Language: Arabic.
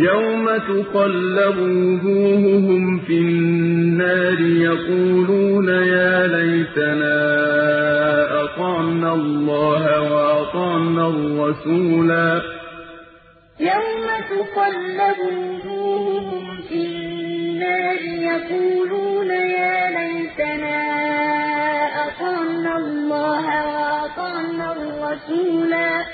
يوم تقلب وجوههم في النار يقولون يا ليتنا أطعنا الله وأطعنا الرسولا يوم تقلب وجوههم في النار يقولون يا ليتنا أطعنا الله وأطعنا الرسولا